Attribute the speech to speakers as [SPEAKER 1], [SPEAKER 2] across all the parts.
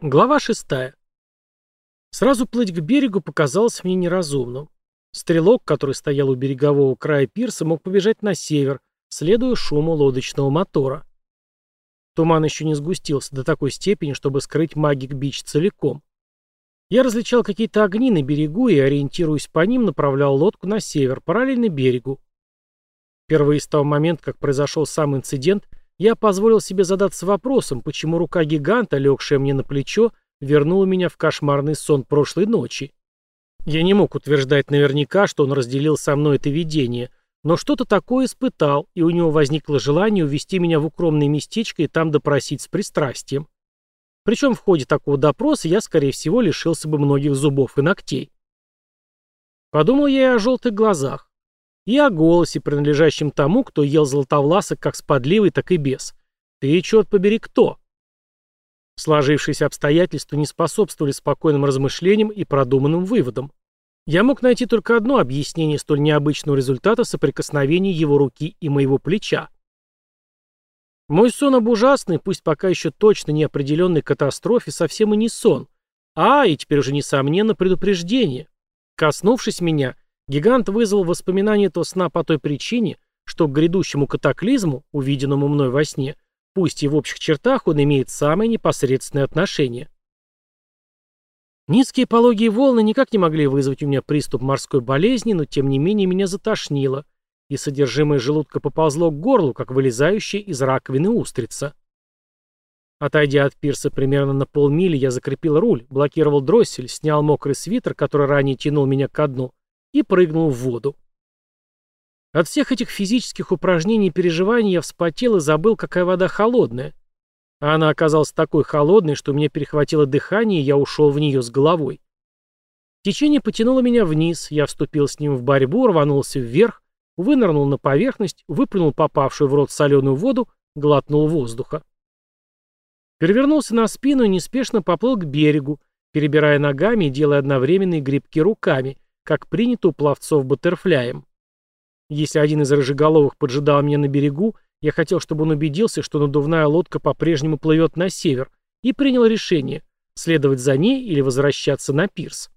[SPEAKER 1] Глава шестая. Сразу плыть к берегу показалось мне неразумным. Стрелок, который стоял у берегового края пирса, мог побежать на север, следуя шуму лодочного мотора. Туман еще не сгустился до такой степени, чтобы скрыть Магик-Бич целиком. Я различал какие-то огни на берегу и, ориентируясь по ним, направлял лодку на север, параллельно берегу. Впервые с того момента, как произошел сам инцидент, я позволил себе задаться вопросом, почему рука гиганта, легшая мне на плечо, вернула меня в кошмарный сон прошлой ночи. Я не мог утверждать наверняка, что он разделил со мной это видение, но что-то такое испытал, и у него возникло желание увести меня в укромное местечко и там допросить с пристрастием. Причем в ходе такого допроса я, скорее всего, лишился бы многих зубов и ногтей. Подумал я и о желтых глазах и о голосе, принадлежащем тому, кто ел золотовласок как с подливой, так и без. Ты, черт побери, кто? Сложившиеся обстоятельства не способствовали спокойным размышлениям и продуманным выводам. Я мог найти только одно объяснение столь необычного результата соприкосновения его руки и моего плеча. Мой сон об ужасной, пусть пока еще точно неопределенной катастрофе, совсем и не сон, а, и теперь уже несомненно, предупреждение. Коснувшись меня, Гигант вызвал воспоминания этого сна по той причине, что к грядущему катаклизму, увиденному мной во сне, пусть и в общих чертах он имеет самое непосредственное отношение. Низкие пологие волны никак не могли вызвать у меня приступ морской болезни, но тем не менее меня затошнило, и содержимое желудка поползло к горлу, как вылезающая из раковины устрица. Отойдя от пирса примерно на полмили, я закрепил руль, блокировал дроссель, снял мокрый свитер, который ранее тянул меня ко дну, и прыгнул в воду. От всех этих физических упражнений и переживаний я вспотел и забыл, какая вода холодная. А она оказалась такой холодной, что мне перехватило дыхание, и я ушел в нее с головой. Течение потянуло меня вниз, я вступил с ним в борьбу, рванулся вверх, вынырнул на поверхность, выплюнул попавшую в рот соленую воду, глотнул воздуха. Перевернулся на спину и неспешно поплыл к берегу, перебирая ногами и делая одновременные грибки руками, как принято у пловцов баттерфляем. Если один из рыжеголовых поджидал меня на берегу, я хотел, чтобы он убедился, что надувная лодка по-прежнему плывет на север, и принял решение, следовать за ней или возвращаться на пирс.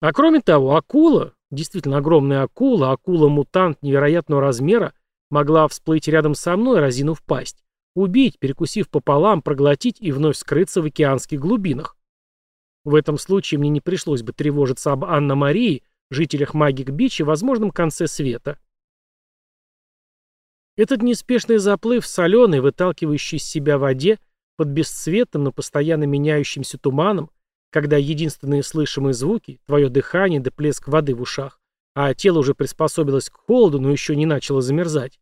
[SPEAKER 1] А кроме того, акула, действительно огромная акула, акула-мутант невероятного размера, могла всплыть рядом со мной, разинув пасть, убить, перекусив пополам, проглотить и вновь скрыться в океанских глубинах. В этом случае мне не пришлось бы тревожиться об Анна-Марии, жителях Магик-Бич и возможном конце света. Этот неспешный заплыв в соленой, выталкивающей из себя воде, под бесцветным, но постоянно меняющимся туманом, когда единственные слышимые звуки, твое дыхание да плеск воды в ушах, а тело уже приспособилось к холоду, но еще не начало замерзать,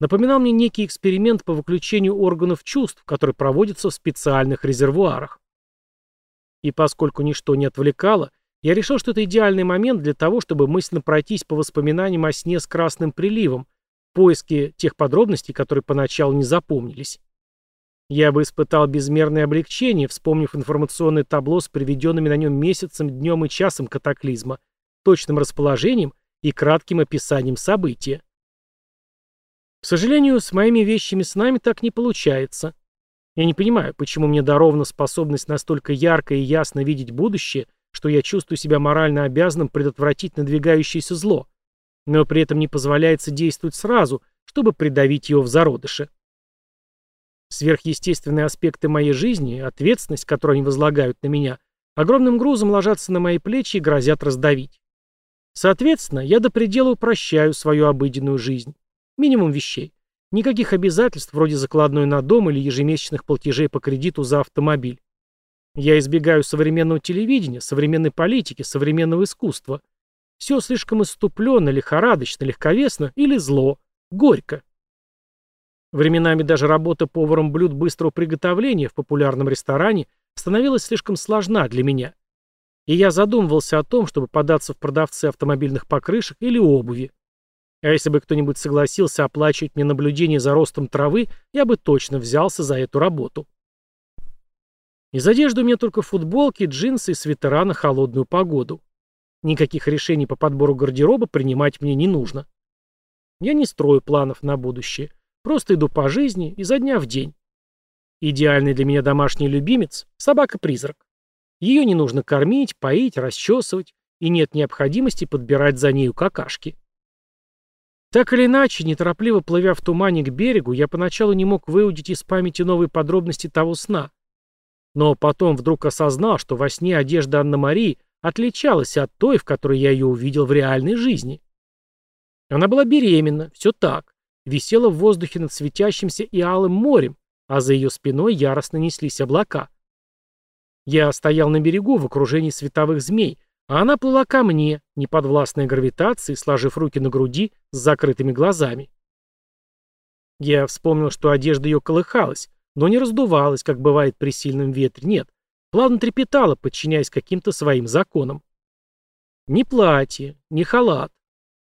[SPEAKER 1] напоминал мне некий эксперимент по выключению органов чувств, который проводится в специальных резервуарах. И поскольку ничто не отвлекало, я решил, что это идеальный момент для того, чтобы мысленно пройтись по воспоминаниям о сне с красным приливом, поиске тех подробностей, которые поначалу не запомнились. Я бы испытал безмерное облегчение, вспомнив информационное табло с приведенными на нем месяцем, днем и часом катаклизма, точным расположением и кратким описанием события. К сожалению, с моими вещими снами так не получается. Я не понимаю, почему мне дарована способность настолько ярко и ясно видеть будущее, что я чувствую себя морально обязанным предотвратить надвигающееся зло, но при этом не позволяется действовать сразу, чтобы придавить его в зародыше. Сверхъестественные аспекты моей жизни, ответственность, которую они возлагают на меня, огромным грузом ложатся на мои плечи и грозят раздавить. Соответственно, я до предела упрощаю свою обыденную жизнь. Минимум вещей. Никаких обязательств вроде закладной на дом или ежемесячных платежей по кредиту за автомобиль. Я избегаю современного телевидения, современной политики, современного искусства. Все слишком иступленно, лихорадочно, легковесно или зло, горько. Временами даже работа поваром блюд быстрого приготовления в популярном ресторане становилась слишком сложна для меня. И я задумывался о том, чтобы податься в продавцы автомобильных покрышек или обуви. А если бы кто-нибудь согласился оплачивать мне наблюдение за ростом травы, я бы точно взялся за эту работу. Из одежды у меня только футболки, джинсы и свитера на холодную погоду. Никаких решений по подбору гардероба принимать мне не нужно. Я не строю планов на будущее. Просто иду по жизни изо дня в день. Идеальный для меня домашний любимец – собака-призрак. Ее не нужно кормить, поить, расчесывать, и нет необходимости подбирать за нею какашки. Так или иначе, неторопливо плывя в тумане к берегу, я поначалу не мог выудить из памяти новые подробности того сна. Но потом вдруг осознал, что во сне одежда Анны-Марии отличалась от той, в которой я ее увидел в реальной жизни. Она была беременна, все так, висела в воздухе над светящимся и алым морем, а за ее спиной яростно неслись облака. Я стоял на берегу в окружении световых змей, а она плыла ко мне, неподвластной гравитации, сложив руки на груди с закрытыми глазами. Я вспомнил, что одежда ее колыхалась, но не раздувалась, как бывает при сильном ветре, нет, плавно трепетала, подчиняясь каким-то своим законам. Ни платье, ни халат.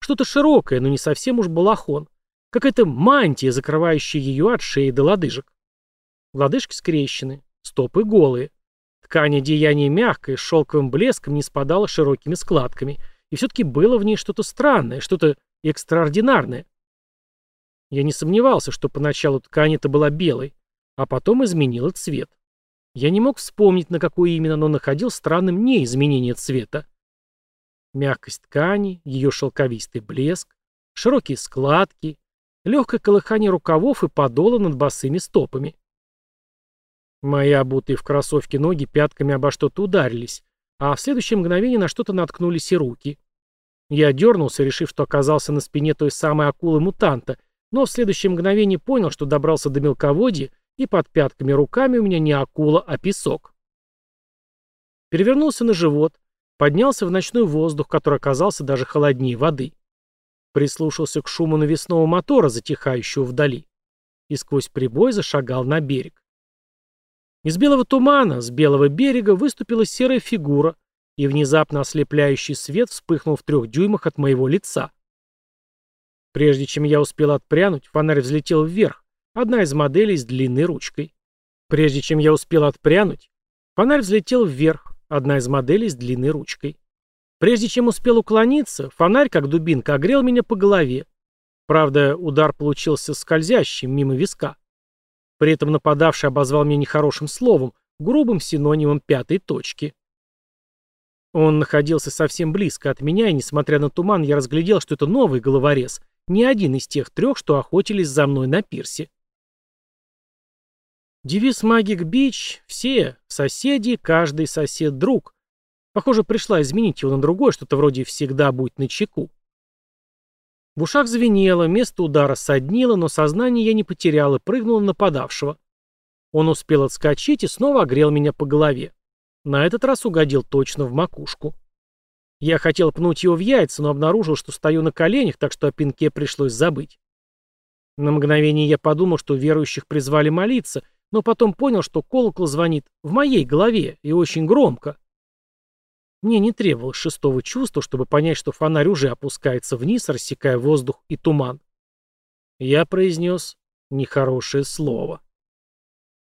[SPEAKER 1] Что-то широкое, но не совсем уж балахон. Какая-то мантия, закрывающая ее от шеи до лодыжек. Лодыжки скрещены, стопы голые. Ткань одеяния мягкая, с шелковым блеском не спадала широкими складками. И все-таки было в ней что-то странное, что-то экстраординарное. Я не сомневался, что поначалу ткань эта была белой, а потом изменила цвет. Я не мог вспомнить, на какой именно, но находил странным не изменение цвета. Мягкость ткани, ее шелковистый блеск, широкие складки, легкое колыхание рукавов и подола над босыми стопами. Мои обутые в кроссовки ноги пятками обо что-то ударились, а в следующее мгновение на что-то наткнулись и руки. Я дернулся, решив, что оказался на спине той самой акулы-мутанта, но в следующее мгновение понял, что добрался до мелководья, и под пятками руками у меня не акула, а песок. Перевернулся на живот, поднялся в ночной воздух, который оказался даже холоднее воды. Прислушался к шуму навесного мотора, затихающего вдали, и сквозь прибой зашагал на берег. Из белого тумана, с белого берега, выступила серая фигура, и внезапно ослепляющий свет вспыхнул в трех дюймах от моего лица. Прежде чем я успел отпрянуть, фонарь взлетел вверх, одна из моделей с длинной ручкой. Прежде чем я успел отпрянуть, фонарь взлетел вверх, одна из моделей с длинной ручкой. Прежде чем успел уклониться, фонарь, как дубинка, огрел меня по голове. Правда, удар получился скользящим, мимо виска. При этом нападавший обозвал меня нехорошим словом, грубым синонимом пятой точки. Он находился совсем близко от меня, и, несмотря на туман, я разглядел, что это новый головорез, не один из тех трех, что охотились за мной на пирсе. Девиз Магик Бич — все соседи, каждый сосед друг. Похоже, пришла изменить его на другой, что-то вроде «всегда будь начеку». В ушах звенело, место удара соднило, но сознание я не потерял и прыгнул на нападавшего. Он успел отскочить и снова огрел меня по голове. На этот раз угодил точно в макушку. Я хотел пнуть его в яйца, но обнаружил, что стою на коленях, так что о пинке пришлось забыть. На мгновение я подумал, что верующих призвали молиться, но потом понял, что колокол звонит в моей голове и очень громко. Мне не требовалось шестого чувства, чтобы понять, что фонарь уже опускается вниз, рассекая воздух и туман. Я произнес нехорошее слово.